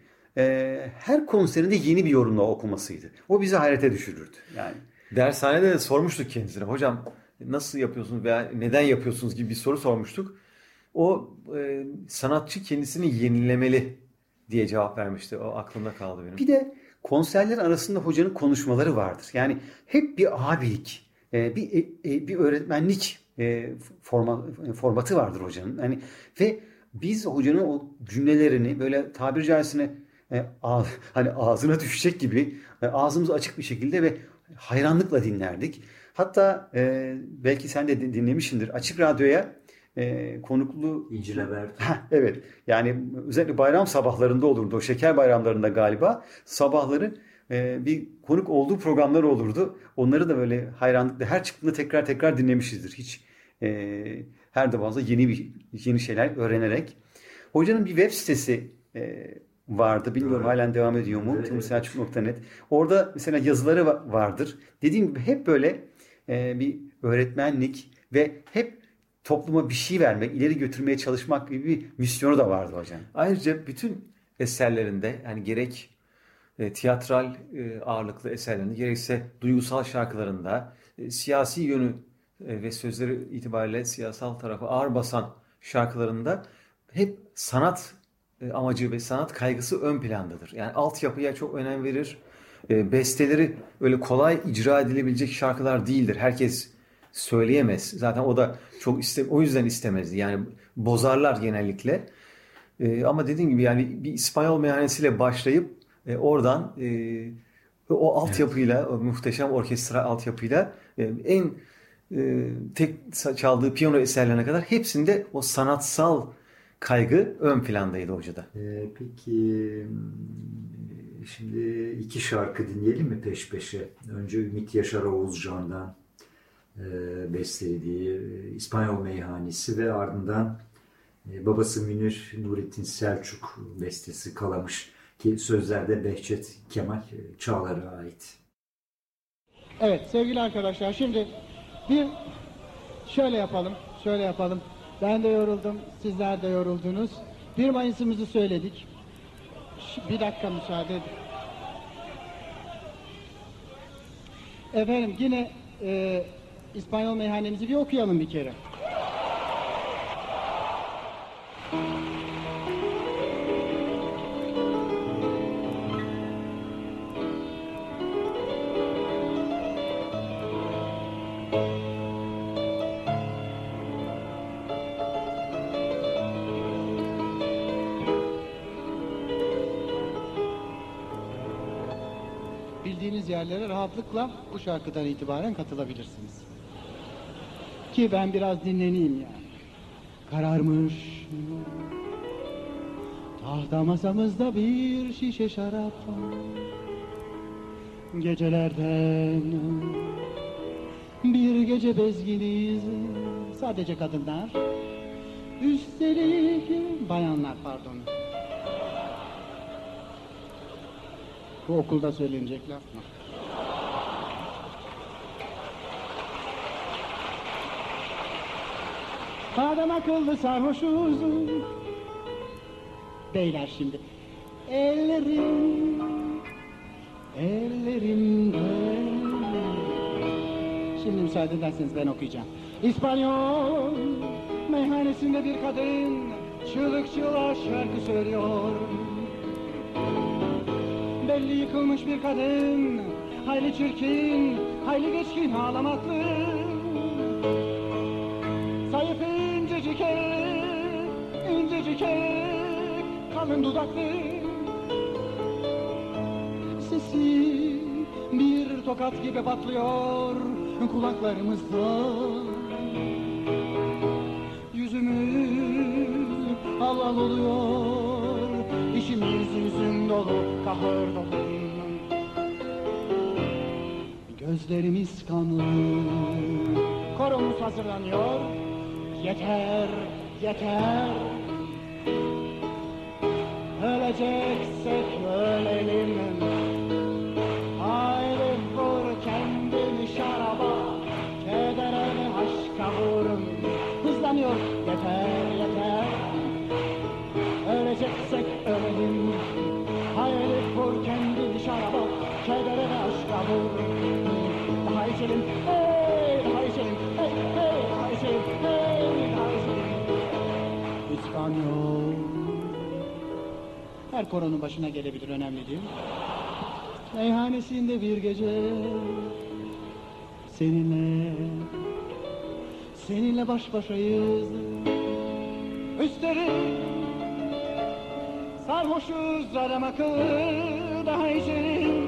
her konserinde yeni bir yorumla okumasıydı. O bizi hayrete düşürürdü. Yani Dershanede de sormuştuk kendisine. Hocam nasıl yapıyorsunuz veya neden yapıyorsunuz gibi bir soru sormuştuk. O e, sanatçı kendisini yenilemeli diye cevap vermişti. O aklımda kaldı benim. Bir de konserler arasında hocanın konuşmaları vardır. Yani hep bir abilik, e, bir e, bir öğretmenlik e, forma, formatı vardır hocanın. Yani ve biz hocanın o cümlelerini böyle tabiri caizse e, ağ- <laughs> hani ağzına düşecek gibi e, ağzımız açık bir şekilde ve hayranlıkla dinlerdik. Hatta e, belki sen de din- dinlemişsindir. Açık Radyo'ya e, konuklu İncil Haber. Evet. Yani özellikle bayram sabahlarında olurdu. O şeker bayramlarında galiba sabahları e, bir konuk olduğu programlar olurdu. Onları da böyle hayranlıkla her çıktığında tekrar tekrar dinlemişizdir. Hiç e, her defasında yeni bir yeni şeyler öğrenerek. Hocanın bir web sitesi e, vardı. Bilmiyorum Doğru. halen devam ediyor mu? Evet, evet. timurselçuk.net. Orada mesela yazıları va- vardır. Dediğim gibi hep böyle e, bir öğretmenlik ve hep topluma bir şey vermek, ileri götürmeye çalışmak gibi bir misyonu da vardı hocam. Ayrıca bütün eserlerinde yani gerek e, tiyatral e, ağırlıklı eserlerinde gerekse duygusal şarkılarında e, siyasi yönü e, ve sözleri itibariyle siyasal tarafı ağır basan şarkılarında hep sanat amacı ve sanat kaygısı ön plandadır. Yani altyapıya çok önem verir. E, besteleri öyle kolay icra edilebilecek şarkılar değildir. Herkes söyleyemez. Zaten o da çok iste o yüzden istemezdi. Yani bozarlar genellikle. E, ama dediğim gibi yani bir İspanyol meyhanesiyle başlayıp e, oradan e, o altyapıyla, o muhteşem orkestra altyapıyla e, en e, tek çaldığı piyano eserlerine kadar hepsinde o sanatsal kaygı ön plandaydı hocada. E, peki şimdi iki şarkı dinleyelim mi peş peşe? Önce Ümit Yaşar Oğuzcan'dan e, bestelediği e, İspanyol Meyhanesi ve ardından e, babası Münir Nurettin Selçuk bestesi Kalamış ki sözlerde Behçet Kemal e, Çağlar'a ait. Evet sevgili arkadaşlar şimdi bir şöyle yapalım, şöyle yapalım. Ben de yoruldum, sizler de yoruldunuz. 1 Mayıs'ımızı söyledik. Bir dakika müsaade edin. Efendim yine e, İspanyol meyhanemizi bir okuyalım bir kere. Yerlere rahatlıkla bu şarkıdan itibaren katılabilirsiniz. Ki ben biraz dinleneyim yani. Kararmış tahta masamızda bir şişe şarap var. Gecelerden bir gece bezginiz sadece kadınlar üstelik bayanlar pardon bu okulda söylenecek laf mı? Madem akıllı sarhoşuz Beyler şimdi. Ellerim Ellerimde Şimdi müsaade ederseniz ben okuyacağım. İspanyol Meyhanesinde bir kadın Çığlık çığlığa şarkı söylüyor. Belli yıkılmış bir kadın Hayli çirkin Hayli geçkin ağlamaklı dudaklı. Sesi bir tokat gibi patlıyor kulaklarımızda Yüzümüz halal oluyor İşimiz yüzüm dolu kahır dolu Gözlerimiz kanlı Korumuz hazırlanıyor. Yeter, yeter Öleceksek koronun başına gelebilir önemli değil. Meyhanesinde bir gece seninle seninle baş başayız. Üstelik sarhoşuz adam akıllı daha içelim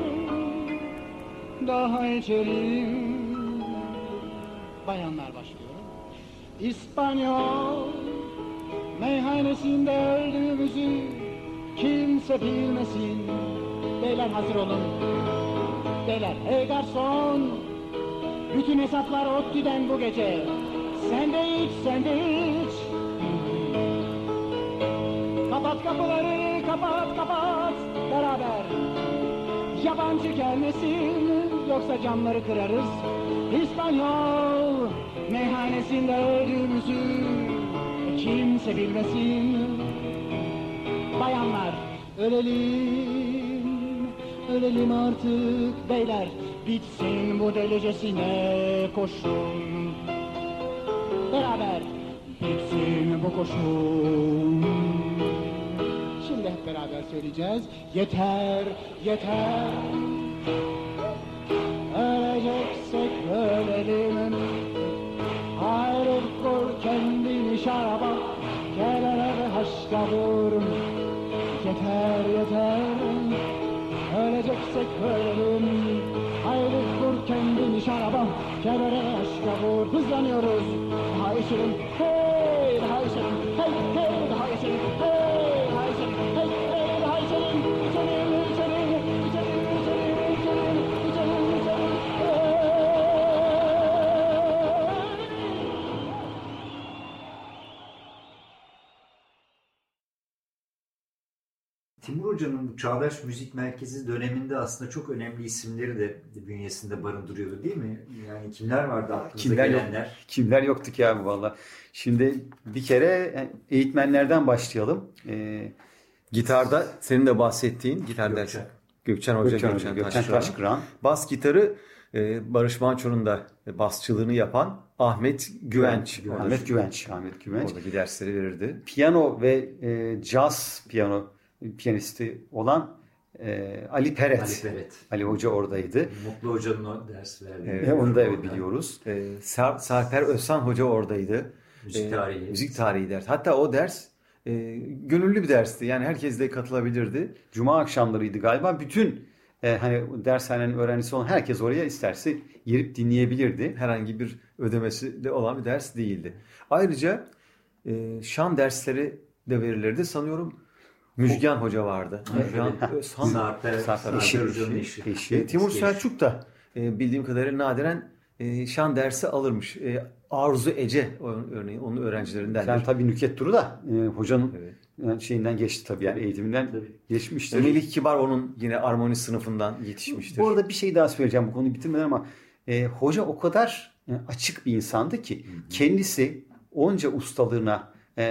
daha içelim. Bayanlar başlıyor. İspanyol meyhanesinde öldüğümüzü kimse bilmesin. Beyler hazır olun. Beyler hey garson. Bütün hesaplar ODTÜ'den bu gece. Sen de iç, sen. Kapat kapıları, kapat, kapat. Beraber. Yabancı gelmesin, yoksa camları kırarız. İspanyol meyhanesinde öldüğümüzü kimse bilmesin. Bayanlar ölelim, ölelim artık beyler. Bitsin bu delicesine koşun. Beraber bitsin bu koşun. Şimdi hep beraber söyleyeceğiz. Yeter, yeter. Öleceksek ölelim. Ayrıl kur kendini şaraba. Kedere ve haşka vurun. Yeter. Öleceksek ölelim. Ayrıl kur kendini şaraba. Kedere ve haşka vur. Hızlanıyoruz. İçelim. Hey, içelim. Hey, hey, Timur Hoca'nın bu Çağdaş Müzik Merkezi döneminde aslında çok önemli isimleri de bünyesinde barındırıyordu değil mi? Yani kimler vardı aklınıza Kimler yok, gelenler? kimler yoktu ki abi valla. Şimdi bir kere e, eğitmenlerden başlayalım. Ee, Gitarda senin de bahsettiğin gitar dersi. Gökçen Hoca, Gökçen, Gökçen, Gökçen. Taşkıran. Bas gitarı e, Barış Manço'nun da basçılığını yapan Ahmet Güvenç. Güvenç. Ahmet Güvenç. Ahmet Güvenç. Oradaki dersleri verirdi. Piyano ve e, caz piyano piyanisti olan e, Ali Peret. Ali Peret. Ali Hoca oradaydı. Mutlu Hoca'nın o ders verdiği. Evet. E, onu da evet biliyoruz. E, Sar- Sarper Özsan Hoca oradaydı. Müzik E, tarihi. Müzik tarihi ders. Hatta o ders e, gönüllü bir dersti. Yani herkes de katılabilirdi. Cuma akşamlarıydı galiba. Bütün e, hani dershanenin öğrencisi olan herkes oraya isterse girip dinleyebilirdi. herhangi bir ödemesi de olan bir ders değildi. Ayrıca e, şan dersleri de verilirdi. Sanıyorum Müjgan Hoca vardı. Müjgan Özhan. Sarper, Sarper eşi, Hoca'nın eşi. eşi. E, Timur Eski Selçuk da e, bildiğim kadarıyla nadiren e, şan dersi alırmış. E, Arzu Ece örneğin onun öğrencilerindendir. Sen tabii Nüket Duru da e, hocanın Evet. yani şeyinden geçti tabii yani eğitiminden geçmiştir. Melih Kibar onun yine armoni sınıfından yetişmiştir. Bu arada bir şey daha söyleyeceğim bu konuyu bitirmeden ama e, hoca o kadar e, açık bir insandı ki kendisi onca ustalığına e,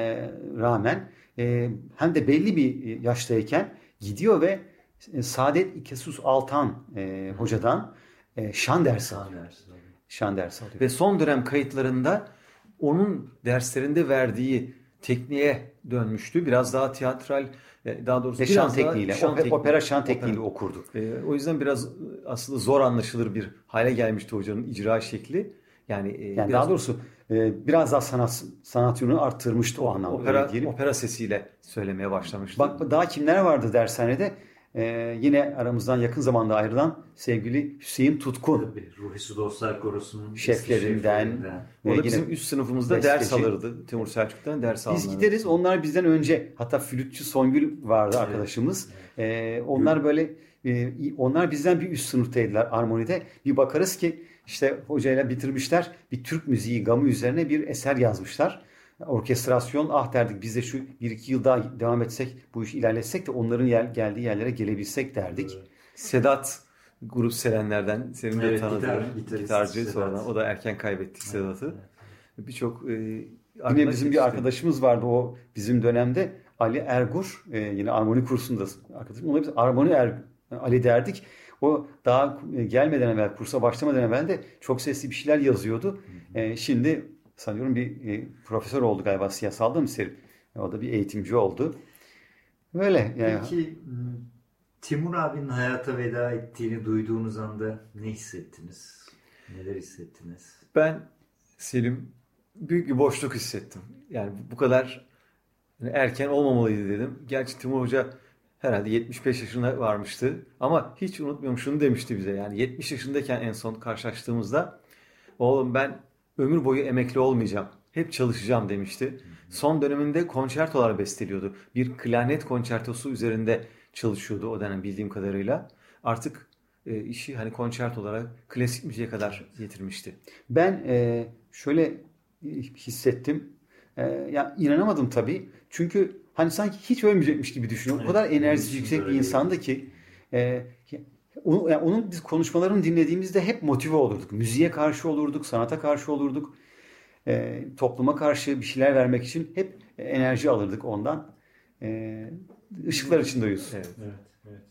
rağmen e, hem de belli bir yaştayken gidiyor ve e, Saadet İkesus Altan e, hocadan e, şan dersi alıyor. Şan dersi. Alıyor. Ve son dönem kayıtlarında onun derslerinde verdiği tekniğe dönmüştü. Biraz daha tiyatral, e, daha doğrusu Ve şan tekniğiyle, şan tekniği- opera şan opera. tekniğiyle okurdu. E, o yüzden biraz e, aslında zor anlaşılır bir hale gelmişti hocanın icra şekli. Yani, e, Yani daha doğrusu e, biraz daha sanat sanat yönünü arttırmıştı o anlamda. Opera, opera sesiyle söylemeye başlamıştı. Bak daha kimler vardı dershanede? Ee, yine aramızdan yakın zamanda ayrılan sevgili Hüseyin Tutkun. Tabii Ruhi Su Dostlar Korosu'nun Şeflerinden. o Ve da yine bizim üst sınıfımızda besteci. ders alırdı. Timur Selçuk'tan ders alırdı. Biz gideriz onlar bizden önce hatta flütçü Songül vardı arkadaşımız. Ee, onlar böyle e, onlar bizden bir üst sınıftaydılar armonide. Bir bakarız ki işte hocayla bitirmişler bir Türk müziği gamı üzerine bir eser yazmışlar. Orkestrasyon ah derdik biz de şu bir iki yıl daha devam etsek bu iş ilerletsek de onların yer, geldiği yerlere gelebilsek derdik. Sedat grup Serenler'den senin de Evet, tanıdığın gitar- gitarcı Sedat. sonradan. O da erken kaybettik Sedat'ı. Birçok e, Yine bizim bir arkadaşımız vardı o bizim dönemde Ali Ergur e, yine armoni kursunda arkadaşım. Ona biz armoni er, Ali derdik. O daha e, gelmeden evvel kursa başlamadan evvel de çok sesli bir şeyler yazıyordu. E, şimdi sanıyorum bir e, profesör oldu galiba siyasalda mı Serin? O da bir eğitimci oldu. Böyle yani Peki Timur abinin hayata veda ettiğini duyduğunuz anda ne hissettiniz? Neler hissettiniz? Ben Selim büyük bir boşluk hissettim. Yani bu kadar hani erken olmamalıydı dedim. Gerçi Timur Hoca herhalde 75 yaşına varmıştı. Ama hiç unutmuyorum şunu demişti bize. Yani 70 yaşındayken en son karşılaştığımızda oğlum ben ömür boyu emekli olmayacağım. Hep çalışacağım demişti. Son döneminde konçertolar besteliyordu. Bir klarnet konçertosu üzerinde çalışıyordu o dönem bildiğim kadarıyla. Artık e, işi hani konçertolara, klasik müziğe kadar getirmişti. Ben e, şöyle hissettim. E, ya inanamadım tabii. Çünkü hani sanki hiç ölmeyecekmiş gibi düşünüyorum. O kadar enerjisi yüksek bir insandı ki e, onu, yani onun biz konuşmalarını dinlediğimizde hep motive olurduk. Müziğe karşı olurduk, sanata karşı olurduk. E, topluma karşı bir şeyler vermek için hep enerji alırdık ondan. E, ışıklar içinde uyuz. Evet. Evet, evet.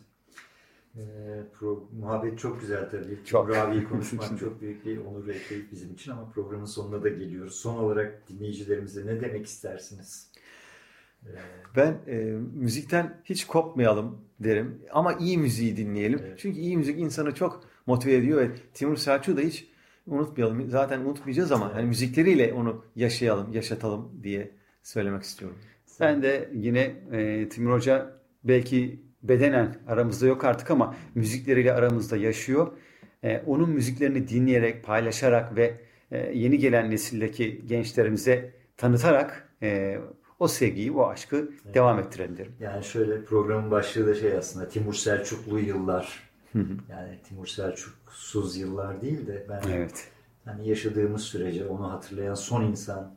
Ee, pro, muhabbet çok güzel tabii. Çok. Timur abiyi <laughs> konuşmak çok büyük bir onur ve keyif bizim için ama programın sonuna da geliyoruz. Son olarak dinleyicilerimize ne demek istersiniz? Ee, Ben e, müzikten hiç kopmayalım derim ama iyi müziği dinleyelim. Evet. Çünkü iyi müzik insanı çok motive ediyor ve Timur Selçuk'u da hiç unutmayalım. Zaten unutmayacağız ama hani müzikleriyle onu yaşayalım, yaşatalım diye söylemek istiyorum. Ben de yine e, Timur Hoca belki bedenen aramızda yok artık ama müzikleriyle aramızda yaşıyor. E, onun müziklerini dinleyerek, paylaşarak ve e, yeni gelen nesildeki gençlerimize tanıtarak e, o sevgiyi, o aşkı devam ettirelim derim. Yani şöyle programın başlığı da şey aslında Timur Selçuklu yıllar. Yani Timur Selçuksuz yıllar değil de ben Evet. hani yaşadığımız sürece onu hatırlayan son insan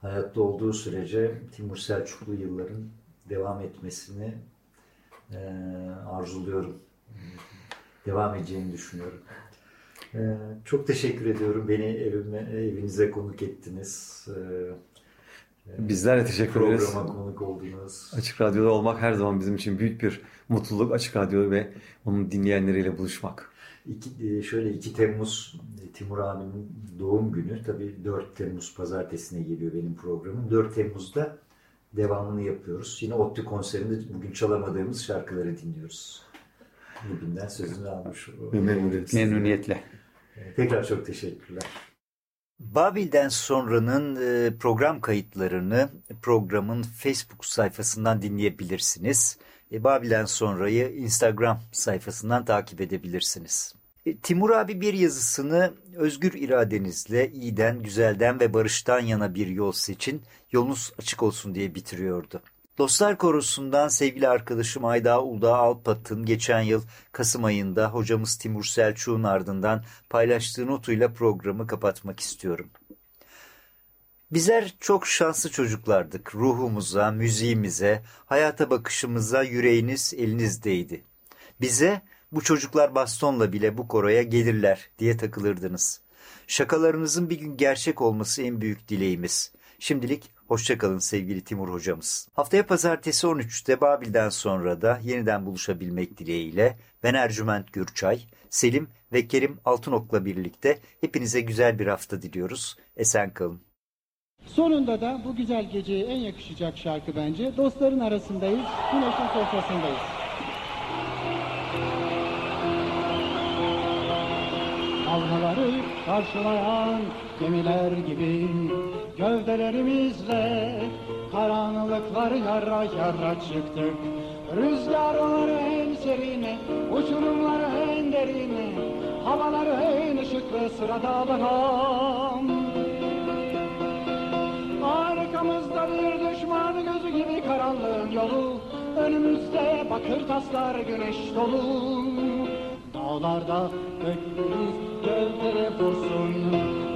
hayatta olduğu sürece Timur Selçuklu yılların devam etmesini eee, arzuluyorum. Devam edeceğini düşünüyorum. Eee, çok teşekkür ediyorum. Beni evime, evinize konuk ettiniz. Eee, Bizler de teşekkür ederiz. programa konuk oldunuz. Açık Radyo'da olmak her zaman bizim için büyük bir mutluluk. Açık Radyo ve onun dinleyenleriyle buluşmak. İki, e, şöyle 2 Temmuz e, Timur abinin doğum günü. Tabii 4 Temmuz pazartesine geliyor benim programım. 4 Temmuz'da devamını yapıyoruz. Yine ODTÜ konserinde bugün çalamadığımız şarkıları dinliyoruz. Bugünden sözünü almış. Memnuniyetle. Memnuniyetle. E, Tekrar çok teşekkürler. Babil'den sonranın e, program kayıtlarını programın Facebook sayfasından dinleyebilirsiniz. E, Babil'den sonrayı Instagram sayfasından takip edebilirsiniz. E, Timur abi bir yazısını özgür iradenizle iyiden, güzelden ve barıştan yana bir yol seçin, yolunuz açık olsun diye bitiriyordu. Dostlar Korosu'ndan sevgili arkadaşım Ayda Ulda Alpat'ın geçen yıl Kasım ayında hocamız Timur Selçuk'un ardından paylaştığı notuyla programı kapatmak istiyorum. Bizler çok şanslı çocuklardık. Ruhumuza, müziğimize, hayata bakışımıza yüreğiniz elinizdeydi. Bize bu çocuklar bastonla bile bu koroya gelirler diye takılırdınız. Şakalarınızın bir gün gerçek olması en büyük dileğimiz. Şimdilik hoşçakalın sevgili Timur hocamız. Haftaya pazartesi 13'te Babil'den sonra da yeniden buluşabilmek dileğiyle ben Ercüment Gürçay, Selim ve Kerim Altınok'la birlikte hepinize güzel bir hafta diliyoruz. Esen kalın. Sonunda da bu güzel geceye en yakışacak şarkı bence. Dostların arasındayız, güneşin sofrasındayız. Dalgaları karşılayan gemiler gibi Gövdelerimizle karanlıkları yarra yarra çıktık Rüzgarları en serine, uçurumları en derine Havaları en ışıklı sırada bakan. Arkamızda bir düşman gözü gibi karanlığın yolu Önümüzde bakır taslar güneş dolu. Dağlarda gökyüzü gölgere vursun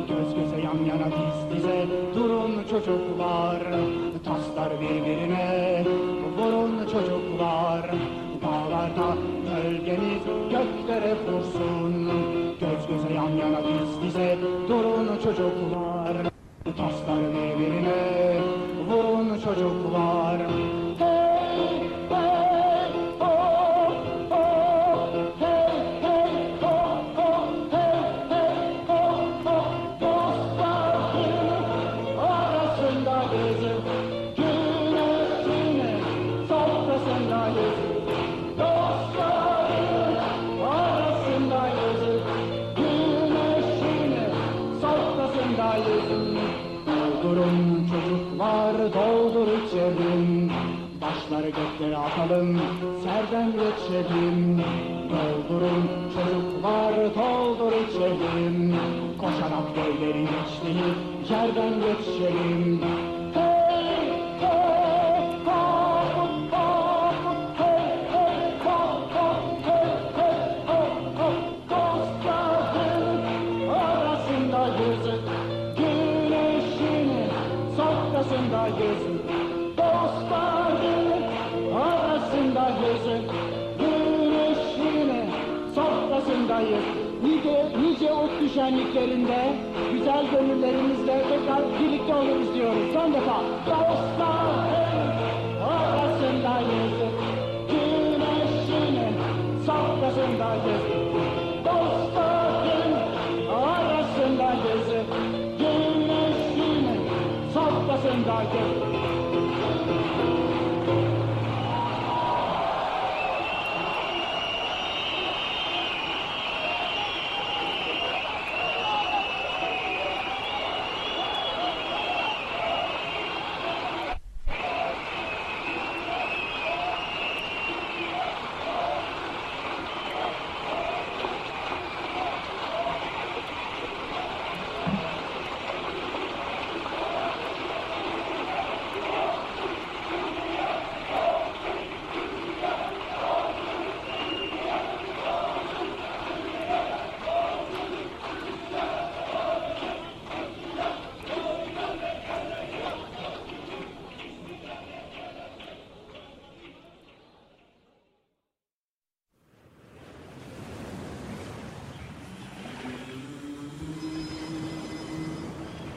Göz göze yan yana diz dize durun çocuklar. Taslar birbirine vurun çocuklar. Dağlarda gölgeniz göklere vursun Göz göze yan yana diz dize durun çocuklar. Taslar birbirine geçelim Doldurun çocuklar doldur içelim Koşarak göylerin geçtiği yerden geçelim ot düşenliklerinde Güzel gönüllerimizle tekrar birlikte oluruz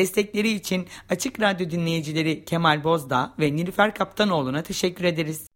Destekleri için Açık Radyo dinleyicileri Kemal Bozdağ ve Nilüfer Kaptanoğlu'na teşekkür ederiz.